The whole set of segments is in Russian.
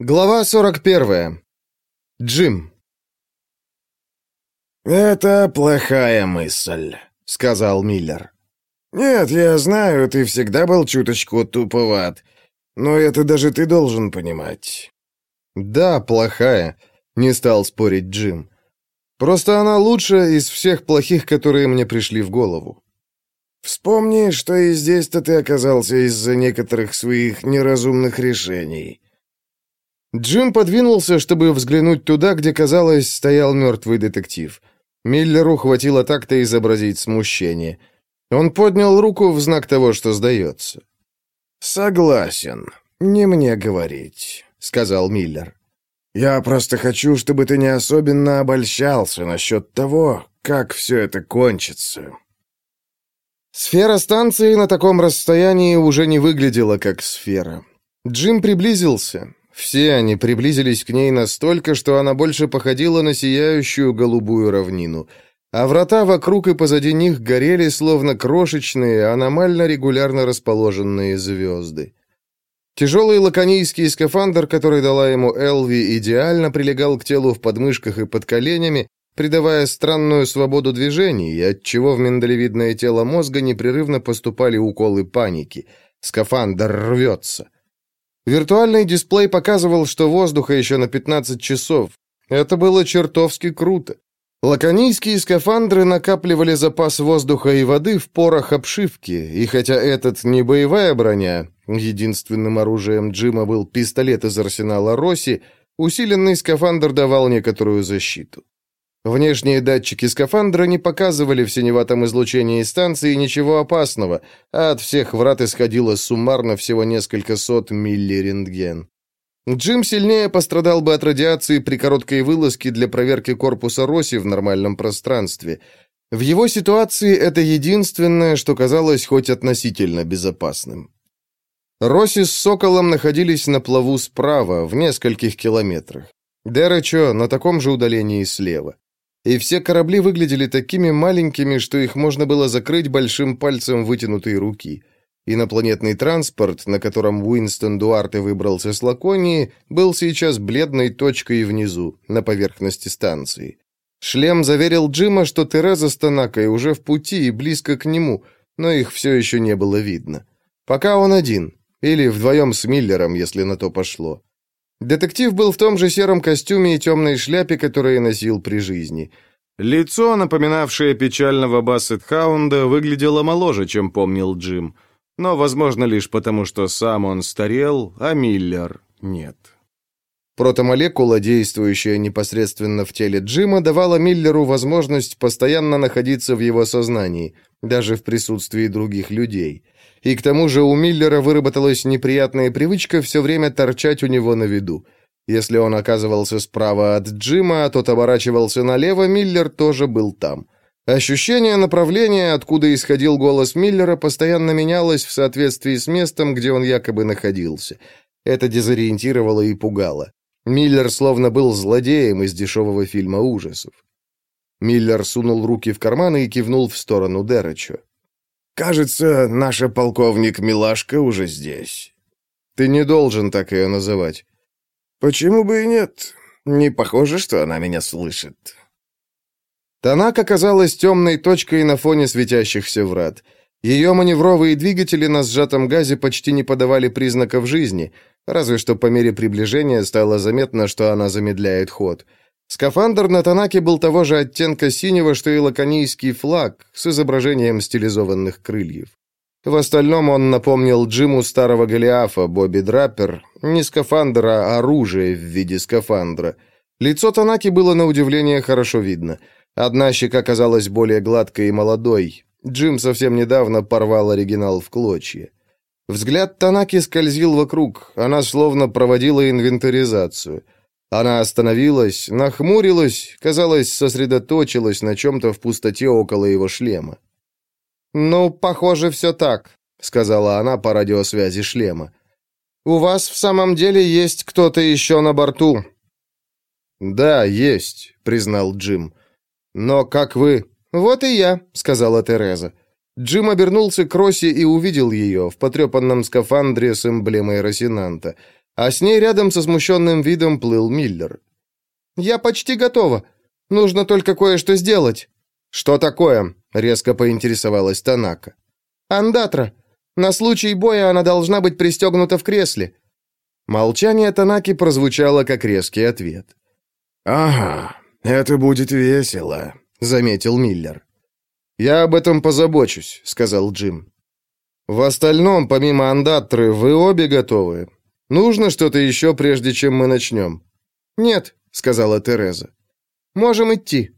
Глава 41. Джим. «Это плохая мысль», — сказал Миллер. «Нет, я знаю, ты всегда был чуточку туповат, но это даже ты должен понимать». «Да, плохая», — не стал спорить Джим. «Просто она лучшая из всех плохих, которые мне пришли в голову». «Вспомни, что и здесь-то ты оказался из-за некоторых своих неразумных решений». Джим подвинулся, чтобы взглянуть туда, где, казалось, стоял мертвый детектив. Миллеру хватило так-то изобразить смущение. Он поднял руку в знак того, что сдается. «Согласен. Не мне говорить», — сказал Миллер. «Я просто хочу, чтобы ты не особенно обольщался насчет того, как все это кончится». Сфера станции на таком расстоянии уже не выглядела как сфера. Джим приблизился. Все они приблизились к ней настолько, что она больше походила на сияющую голубую равнину. А врата вокруг и позади них горели, словно крошечные, аномально регулярно расположенные звезды. Тяжелый лаконийский скафандр, который дала ему Элви, идеально прилегал к телу в подмышках и под коленями, придавая странную свободу движений, отчего в миндалевидное тело мозга непрерывно поступали уколы паники. Скафандр рвется. Виртуальный дисплей показывал, что воздуха еще на 15 часов. Это было чертовски круто. Лаконийские скафандры накапливали запас воздуха и воды в порах обшивки, и хотя этот не боевая броня, единственным оружием Джима был пистолет из арсенала Росси, усиленный скафандр давал некоторую защиту. Внешние датчики скафандра не показывали в синеватом излучении станции ничего опасного, а от всех врат исходило суммарно всего несколько сот миллирентген. Джим сильнее пострадал бы от радиации при короткой вылазке для проверки корпуса Росси в нормальном пространстве. В его ситуации это единственное, что казалось хоть относительно безопасным. Росси с Соколом находились на плаву справа, в нескольких километрах. Деречо на таком же удалении слева и все корабли выглядели такими маленькими, что их можно было закрыть большим пальцем вытянутой руки. Инопланетный транспорт, на котором Уинстон Дуарте выбрался с Лаконии, был сейчас бледной точкой внизу, на поверхности станции. Шлем заверил Джима, что Тереза с Танакой уже в пути и близко к нему, но их все еще не было видно. Пока он один, или вдвоем с Миллером, если на то пошло. Детектив был в том же сером костюме и темной шляпе, которые носил при жизни. Лицо, напоминавшее печального Бассет-хаунда, выглядело моложе, чем помнил Джим. Но, возможно, лишь потому, что сам он старел, а Миллер нет. Протомолекула, действующая непосредственно в теле Джима, давала Миллеру возможность постоянно находиться в его сознании, даже в присутствии других людей. И к тому же у Миллера выработалась неприятная привычка все время торчать у него на виду. Если он оказывался справа от Джима, а тот оборачивался налево, Миллер тоже был там. Ощущение направления, откуда исходил голос Миллера, постоянно менялось в соответствии с местом, где он якобы находился. Это дезориентировало и пугало. Миллер словно был злодеем из дешевого фильма ужасов. Миллер сунул руки в карманы и кивнул в сторону Дерача. «Кажется, наша полковник Милашка уже здесь». «Ты не должен так ее называть». «Почему бы и нет? Не похоже, что она меня слышит». Танак оказалась темной точкой на фоне светящихся врат. Ее маневровые двигатели на сжатом газе почти не подавали признаков жизни, разве что по мере приближения стало заметно, что она замедляет ход – Скафандр на Танаке был того же оттенка синего, что и лаконийский флаг, с изображением стилизованных крыльев. В остальном он напомнил Джиму старого Голиафа, Бобби Драппер, не скафандр, а оружие в виде скафандра. Лицо Танаки было на удивление хорошо видно. Одна щека казалась более гладкой и молодой. Джим совсем недавно порвал оригинал в клочья. Взгляд Танаки скользил вокруг, она словно проводила инвентаризацию – она остановилась, нахмурилась, казалось, сосредоточилась на чем-то в пустоте около его шлема. «Ну, похоже, все так», — сказала она по радиосвязи шлема. «У вас в самом деле есть кто-то еще на борту?» «Да, есть», — признал Джим. «Но как вы...» «Вот и я», — сказала Тереза. Джим обернулся к Росе и увидел ее в потрепанном скафандре с эмблемой Росинанта. А с ней рядом со смущенным видом плыл Миллер. «Я почти готова. Нужно только кое-что сделать». «Что такое?» — резко поинтересовалась Танака. «Андатра. На случай боя она должна быть пристегнута в кресле». Молчание Танаки прозвучало как резкий ответ. «Ага, это будет весело», — заметил Миллер. «Я об этом позабочусь», — сказал Джим. «В остальном, помимо андатры, вы обе готовы. Нужно что-то еще, прежде чем мы начнем?» «Нет», — сказала Тереза. «Можем идти».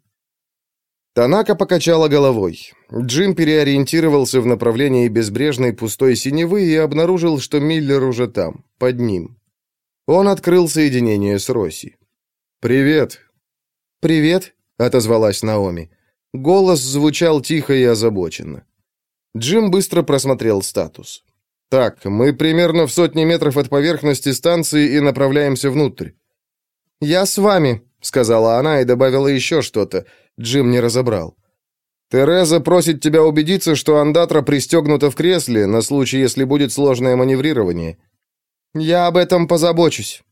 Танака покачала головой. Джим переориентировался в направлении безбрежной пустой синевы и обнаружил, что Миллер уже там, под ним. Он открыл соединение с Росси. «Привет». «Привет», — отозвалась Наоми. Голос звучал тихо и озабоченно. Джим быстро просмотрел статус. «Так, мы примерно в сотне метров от поверхности станции и направляемся внутрь». «Я с вами», — сказала она и добавила еще что-то. Джим не разобрал. «Тереза просит тебя убедиться, что андатра пристегнута в кресле на случай, если будет сложное маневрирование». «Я об этом позабочусь».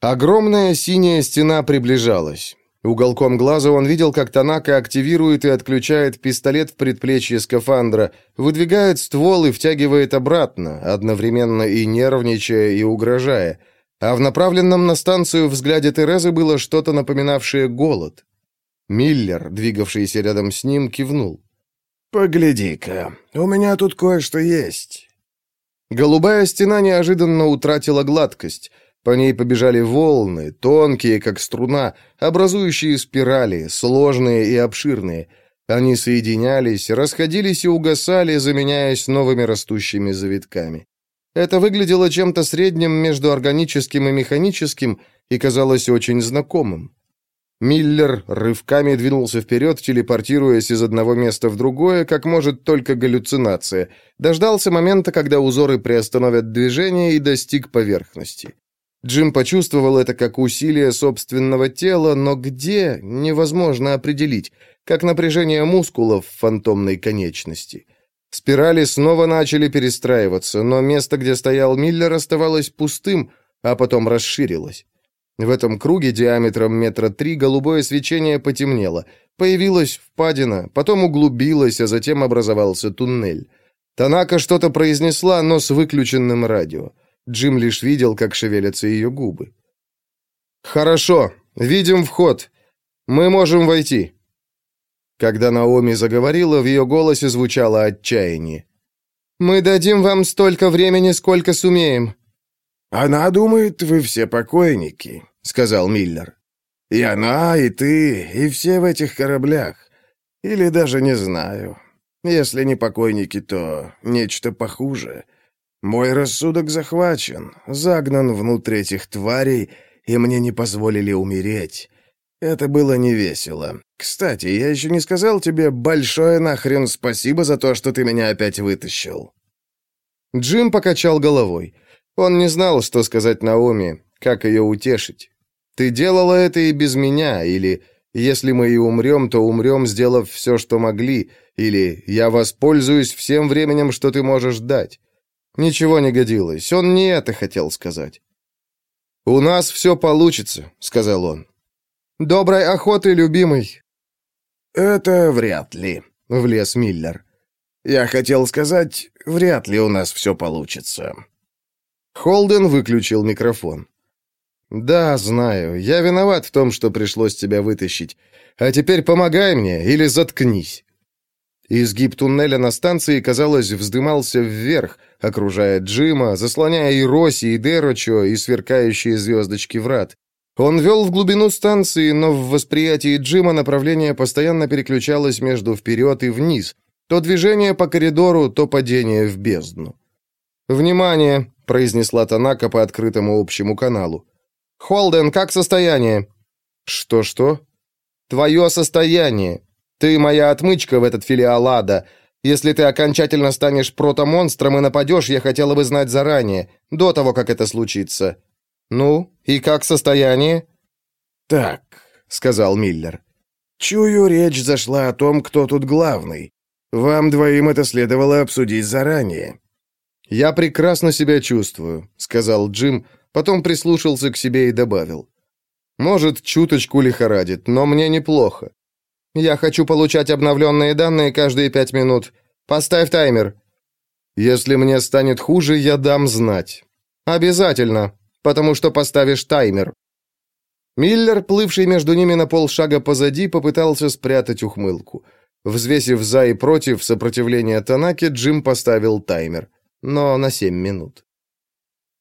Огромная синяя стена приближалась. Уголком глаза он видел, как Танака активирует и отключает пистолет в предплечье скафандра, выдвигает ствол и втягивает обратно, одновременно и нервничая, и угрожая. А в направленном на станцию взгляде Терезы было что-то напоминавшее голод. Миллер, двигавшийся рядом с ним, кивнул. «Погляди-ка, у меня тут кое-что есть». Голубая стена неожиданно утратила гладкость — по ней побежали волны, тонкие, как струна, образующие спирали, сложные и обширные. Они соединялись, расходились и угасали, заменяясь новыми растущими завитками. Это выглядело чем-то средним между органическим и механическим и казалось очень знакомым. Миллер рывками двинулся вперед, телепортируясь из одного места в другое, как может только галлюцинация. Дождался момента, когда узоры приостановят движение и достиг поверхности. Джим почувствовал это как усилие собственного тела, но где — невозможно определить, как напряжение мускулов фантомной конечности. Спирали снова начали перестраиваться, но место, где стоял Миллер, оставалось пустым, а потом расширилось. В этом круге диаметром метра три голубое свечение потемнело. Появилась впадина, потом углубилась, а затем образовался туннель. Танака что-то произнесла, но с выключенным радио. Джим лишь видел, как шевелятся ее губы. «Хорошо, видим вход. Мы можем войти». Когда Наоми заговорила, в ее голосе звучало отчаяние. «Мы дадим вам столько времени, сколько сумеем». «Она думает, вы все покойники», — сказал Миллер. «И она, и ты, и все в этих кораблях. Или даже не знаю. Если не покойники, то нечто похуже. Мой рассудок захвачен, загнан внутрь этих тварей, и мне не позволили умереть. Это было невесело. Кстати, я еще не сказал тебе большое нахрен спасибо за то, что ты меня опять вытащил». Джим покачал головой. Он не знал, что сказать Наоми, как ее утешить. «Ты делала это и без меня», или «Если мы и умрем, то умрем, сделав все, что могли», или «Я воспользуюсь всем временем, что ты можешь дать». Ничего не годилось, он не это хотел сказать. «У нас все получится», — сказал он. «Доброй охоты, любимый». «Это вряд ли», — влез Миллер. «Я хотел сказать, вряд ли у нас все получится». Холден выключил микрофон. «Да, знаю. Я виноват в том, что пришлось тебя вытащить. А теперь помогай мне или заткнись». Изгиб туннеля на станции, казалось, вздымался вверх, окружая Джима, заслоняя и Роси, и Дерочо, и сверкающие звездочки врат. Он вел в глубину станции, но в восприятии Джима направление постоянно переключалось между вперед и вниз. То движение по коридору, то падение в бездну. «Внимание!» — произнесла Танака по открытому общему каналу. «Холден, как состояние?» «Что-что?» «Твое состояние. Ты моя отмычка в этот филиал ада. Если ты окончательно станешь протомонстром и нападешь, я хотела бы знать заранее, до того, как это случится. Ну, и как состояние?» «Так», — сказал Миллер. «Чую, речь зашла о том, кто тут главный. Вам двоим это следовало обсудить заранее». «Я прекрасно себя чувствую», — сказал Джим, потом прислушался к себе и добавил. «Может, чуточку лихорадит, но мне неплохо. Я хочу получать обновленные данные каждые пять минут. Поставь таймер». «Если мне станет хуже, я дам знать». «Обязательно, потому что поставишь таймер». Миллер, плывший между ними на полшага позади, попытался спрятать ухмылку. Взвесив за и против сопротивления Танаки, Джим поставил таймер. Но на семь минут.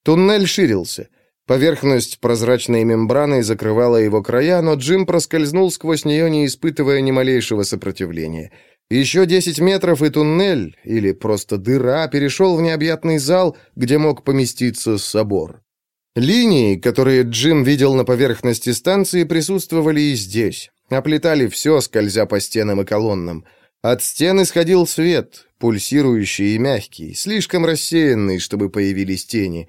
Туннель ширился. Поверхность прозрачной мембраной закрывала его края, но Джим проскользнул сквозь нее, не испытывая ни малейшего сопротивления. Еще десять метров, и туннель, или просто дыра, перешел в необъятный зал, где мог поместиться собор. Линии, которые Джим видел на поверхности станции, присутствовали и здесь. Оплетали все, скользя по стенам и колоннам. От стен исходил свет, пульсирующий и мягкий, слишком рассеянный, чтобы появились тени.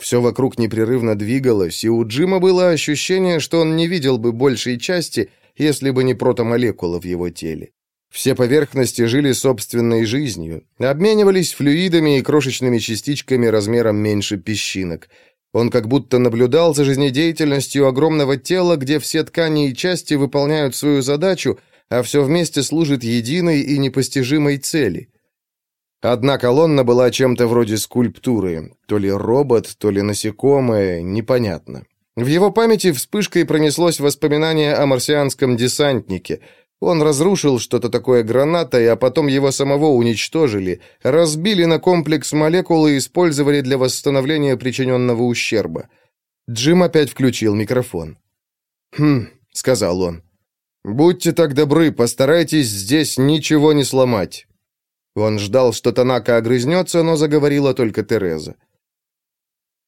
Все вокруг непрерывно двигалось, и у Джима было ощущение, что он не видел бы большей части, если бы не протомолекулы в его теле. Все поверхности жили собственной жизнью, обменивались флюидами и крошечными частичками размером меньше песчинок – он как будто наблюдал за жизнедеятельностью огромного тела, где все ткани и части выполняют свою задачу, а все вместе служит единой и непостижимой цели. Одна колонна была чем-то вроде скульптуры, то ли робот, то ли насекомое, непонятно. В его памяти вспышкой пронеслось воспоминание о марсианском десантнике – он разрушил что-то такое гранатой, а потом его самого уничтожили, разбили на комплекс молекул и использовали для восстановления причиненного ущерба. Джим опять включил микрофон. «Хм», — сказал он. «Будьте так добры, постарайтесь здесь ничего не сломать». Он ждал, что Танака огрызнется, но заговорила только Тереза.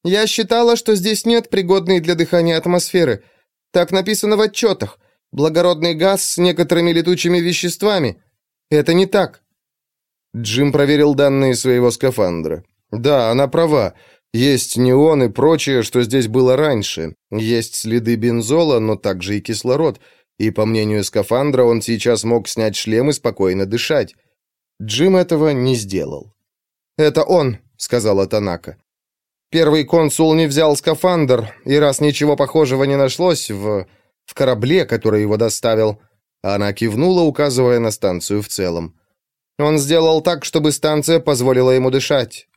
«Я считала, что здесь нет пригодной для дыхания атмосферы. Так написано в отчетах. Благородный газ с некоторыми летучими веществами. Это не так. Джим проверил данные своего скафандра. Да, она права. Есть неон и прочее, что здесь было раньше. Есть следы бензола, но также и кислород. И, по мнению скафандра, он сейчас мог снять шлем и спокойно дышать. Джим этого не сделал. «Это он», — сказала Танака. «Первый консул не взял скафандр, и раз ничего похожего не нашлось в в корабле, который его доставил. Она кивнула, указывая на станцию в целом. Он сделал так, чтобы станция позволила ему дышать.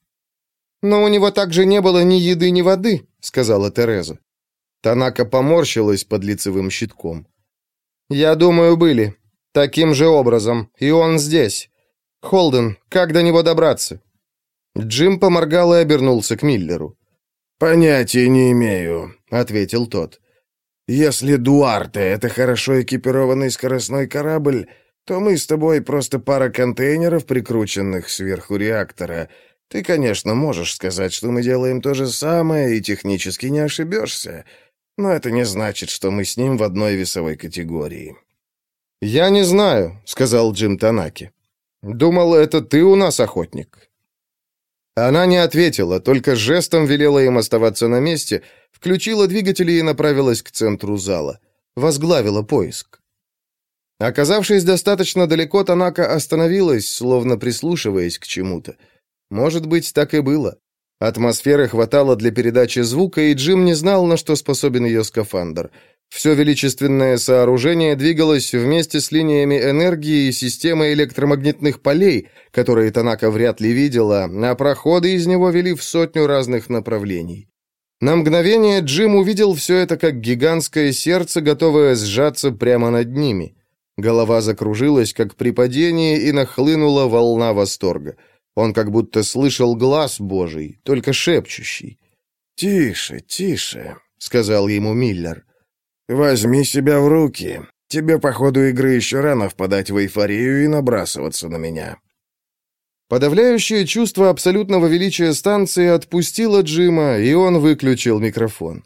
«Но у него также не было ни еды, ни воды», — сказала Тереза. Танака поморщилась под лицевым щитком. «Я думаю, были. Таким же образом. И он здесь. Холден, как до него добраться?» Джим поморгал и обернулся к Миллеру. «Понятия не имею», — ответил тот. Если Дуарте — это хорошо экипированный скоростной корабль, то мы с тобой просто пара контейнеров, прикрученных сверху реактора. Ты, конечно, можешь сказать, что мы делаем то же самое, и технически не ошибешься, но это не значит, что мы с ним в одной весовой категории». «Я не знаю», — сказал Джим Танаки. «Думал, это ты у нас охотник». Она не ответила, только жестом велела им оставаться на месте, включила двигатели и направилась к центру зала. Возглавила поиск. Оказавшись достаточно далеко, Танака остановилась, словно прислушиваясь к чему-то. Может быть, так и было. Атмосферы хватало для передачи звука, и Джим не знал, на что способен ее скафандр — все величественное сооружение двигалось вместе с линиями энергии и системой электромагнитных полей, которые Танака вряд ли видела, а проходы из него вели в сотню разных направлений. На мгновение Джим увидел все это как гигантское сердце, готовое сжаться прямо над ними. Голова закружилась, как при падении, и нахлынула волна восторга. Он как будто слышал глаз Божий, только шепчущий. «Тише, тише», — сказал ему Миллер. «Возьми себя в руки. Тебе по ходу игры еще рано впадать в эйфорию и набрасываться на меня». Подавляющее чувство абсолютного величия станции отпустило Джима, и он выключил микрофон.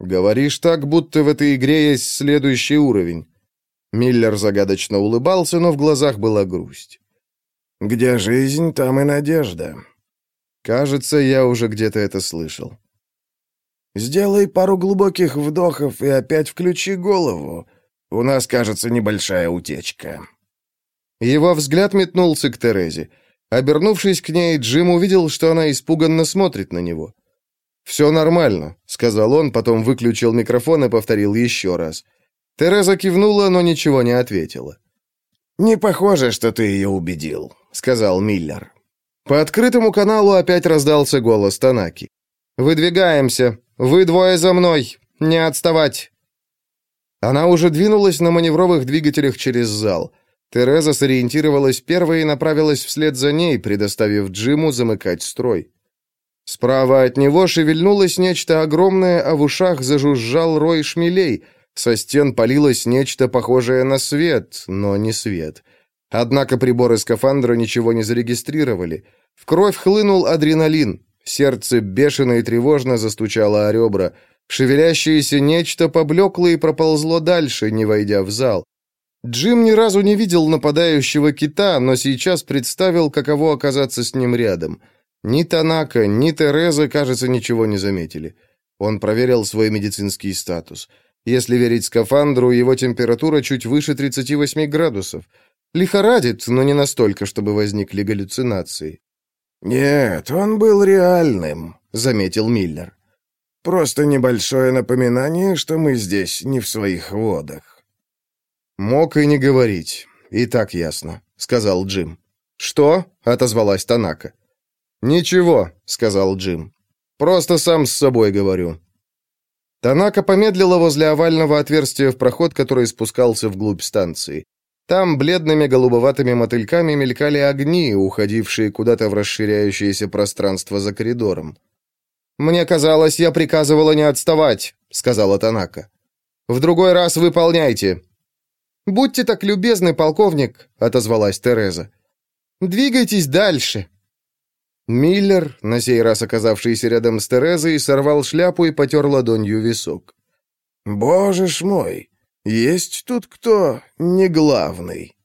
«Говоришь так, будто в этой игре есть следующий уровень». Миллер загадочно улыбался, но в глазах была грусть. «Где жизнь, там и надежда». «Кажется, я уже где-то это слышал». Сделай пару глубоких вдохов и опять включи голову. У нас, кажется, небольшая утечка». Его взгляд метнулся к Терезе. Обернувшись к ней, Джим увидел, что она испуганно смотрит на него. «Все нормально», — сказал он, потом выключил микрофон и повторил еще раз. Тереза кивнула, но ничего не ответила. «Не похоже, что ты ее убедил», — сказал Миллер. По открытому каналу опять раздался голос Танаки. «Выдвигаемся. Вы двое за мной. Не отставать». Она уже двинулась на маневровых двигателях через зал. Тереза сориентировалась первой и направилась вслед за ней, предоставив Джиму замыкать строй. Справа от него шевельнулось нечто огромное, а в ушах зажужжал рой шмелей. Со стен палилось нечто похожее на свет, но не свет. Однако приборы скафандра ничего не зарегистрировали. В кровь хлынул адреналин. Сердце бешено и тревожно застучало о ребра. Шевелящееся нечто поблекло и проползло дальше, не войдя в зал. Джим ни разу не видел нападающего кита, но сейчас представил, каково оказаться с ним рядом. Ни Танака, ни Тереза, кажется, ничего не заметили. Он проверил свой медицинский статус. Если верить скафандру, его температура чуть выше 38 градусов. Лихорадит, но не настолько, чтобы возникли галлюцинации. «Нет, он был реальным», — заметил Миллер. «Просто небольшое напоминание, что мы здесь не в своих водах». «Мог и не говорить. И так ясно», — сказал Джим. «Что?» — отозвалась Танака. «Ничего», — сказал Джим. «Просто сам с собой говорю». Танака помедлила возле овального отверстия в проход, который спускался вглубь станции. Там бледными голубоватыми мотыльками мелькали огни, уходившие куда-то в расширяющееся пространство за коридором. «Мне казалось, я приказывала не отставать», — сказала Танака. «В другой раз выполняйте». «Будьте так любезны, полковник», — отозвалась Тереза. «Двигайтесь дальше». Миллер, на сей раз оказавшийся рядом с Терезой, сорвал шляпу и потер ладонью висок. «Боже ж мой! Есть тут кто не главный?»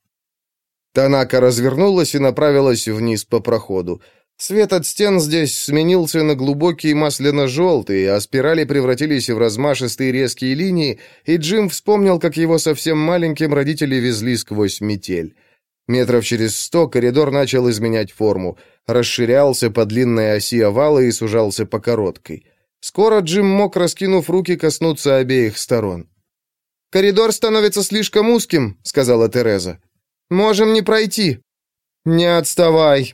Танака развернулась и направилась вниз по проходу. Свет от стен здесь сменился на глубокий масляно-желтый, а спирали превратились в размашистые резкие линии, и Джим вспомнил, как его совсем маленьким родители везли сквозь метель. Метров через сто коридор начал изменять форму, расширялся по длинной оси овала и сужался по короткой. Скоро Джим мог, раскинув руки, коснуться обеих сторон. «Коридор становится слишком узким», — сказала Тереза. «Можем не пройти». «Не отставай».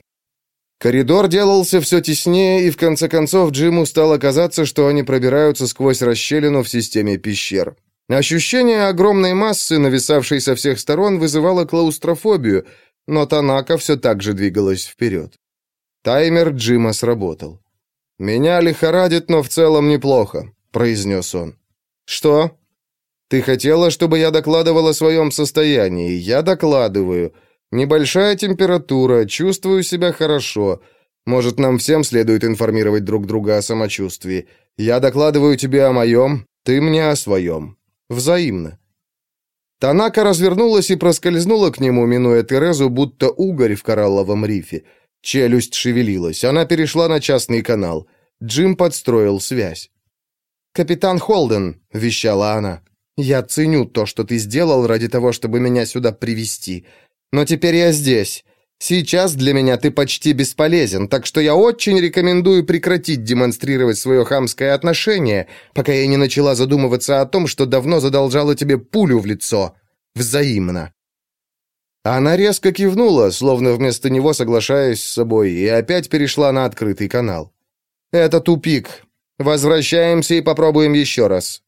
Коридор делался все теснее, и в конце концов Джиму стало казаться, что они пробираются сквозь расщелину в системе пещер. Ощущение огромной массы, нависавшей со всех сторон, вызывало клаустрофобию, но Танака все так же двигалась вперед. Таймер Джима сработал. «Меня лихорадит, но в целом неплохо», — произнес он. «Что?» Ты хотела, чтобы я докладывал о своем состоянии. Я докладываю. Небольшая температура, чувствую себя хорошо. Может, нам всем следует информировать друг друга о самочувствии. Я докладываю тебе о моем, ты мне о своем. Взаимно». Танака развернулась и проскользнула к нему, минуя Терезу, будто угорь в коралловом рифе. Челюсть шевелилась. Она перешла на частный канал. Джим подстроил связь. «Капитан Холден», — вещала она, я ценю то, что ты сделал ради того, чтобы меня сюда привести. Но теперь я здесь. Сейчас для меня ты почти бесполезен, так что я очень рекомендую прекратить демонстрировать свое хамское отношение, пока я не начала задумываться о том, что давно задолжала тебе пулю в лицо. Взаимно». Она резко кивнула, словно вместо него соглашаясь с собой, и опять перешла на открытый канал. «Это тупик. Возвращаемся и попробуем еще раз.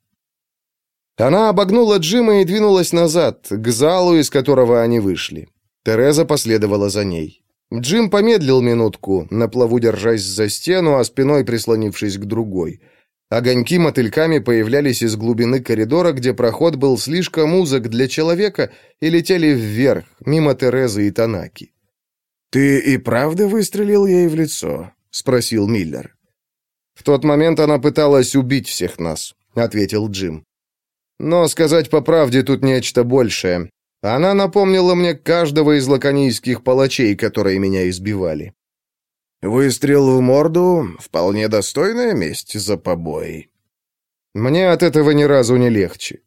Она обогнула Джима и двинулась назад, к залу, из которого они вышли. Тереза последовала за ней. Джим помедлил минутку, на плаву держась за стену, а спиной прислонившись к другой. Огоньки мотыльками появлялись из глубины коридора, где проход был слишком узок для человека, и летели вверх, мимо Терезы и Танаки. «Ты и правда выстрелил ей в лицо?» — спросил Миллер. «В тот момент она пыталась убить всех нас», — ответил Джим. Но, сказать по правде, тут нечто большее. Она напомнила мне каждого из лаконийских палачей, которые меня избивали. Выстрел в морду — вполне достойная месть за побои. Мне от этого ни разу не легче.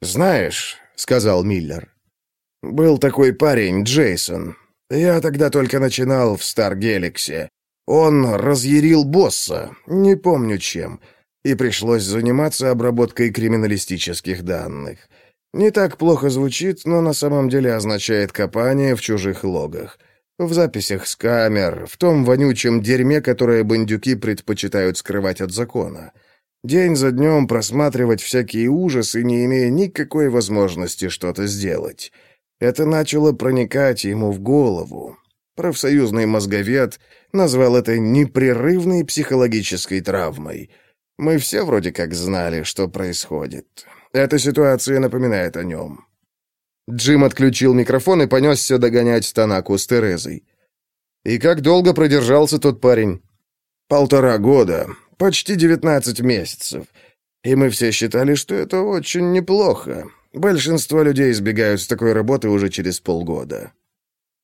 «Знаешь», — сказал Миллер, — «был такой парень, Джейсон. Я тогда только начинал в Старгеликсе. Он разъярил босса, не помню чем, и пришлось заниматься обработкой криминалистических данных. Не так плохо звучит, но на самом деле означает копание в чужих логах. В записях с камер, в том вонючем дерьме, которое бандюки предпочитают скрывать от закона. День за днем просматривать всякие ужасы, не имея никакой возможности что-то сделать. Это начало проникать ему в голову. Профсоюзный мозговед назвал это непрерывной психологической травмой. Мы все вроде как знали, что происходит. Эта ситуация напоминает о нем. Джим отключил микрофон и понесся догонять Танаку с Терезой. «И как долго продержался тот парень?» «Полтора года. Почти девятнадцать месяцев. И мы все считали, что это очень неплохо. Большинство людей избегают с такой работы уже через полгода».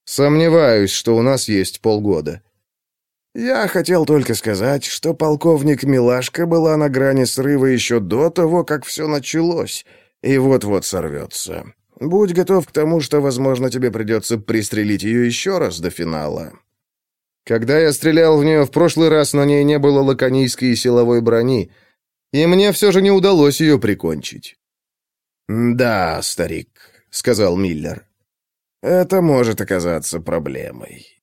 «Сомневаюсь, что у нас есть полгода». «Я хотел только сказать, что полковник Милашка была на грани срыва еще до того, как все началось, и вот-вот сорвется. Будь готов к тому, что, возможно, тебе придется пристрелить ее еще раз до финала». Когда я стрелял в нее в прошлый раз, на ней не было лаконийской силовой брони, и мне все же не удалось ее прикончить. «Да, старик», — сказал Миллер. «Это может оказаться проблемой.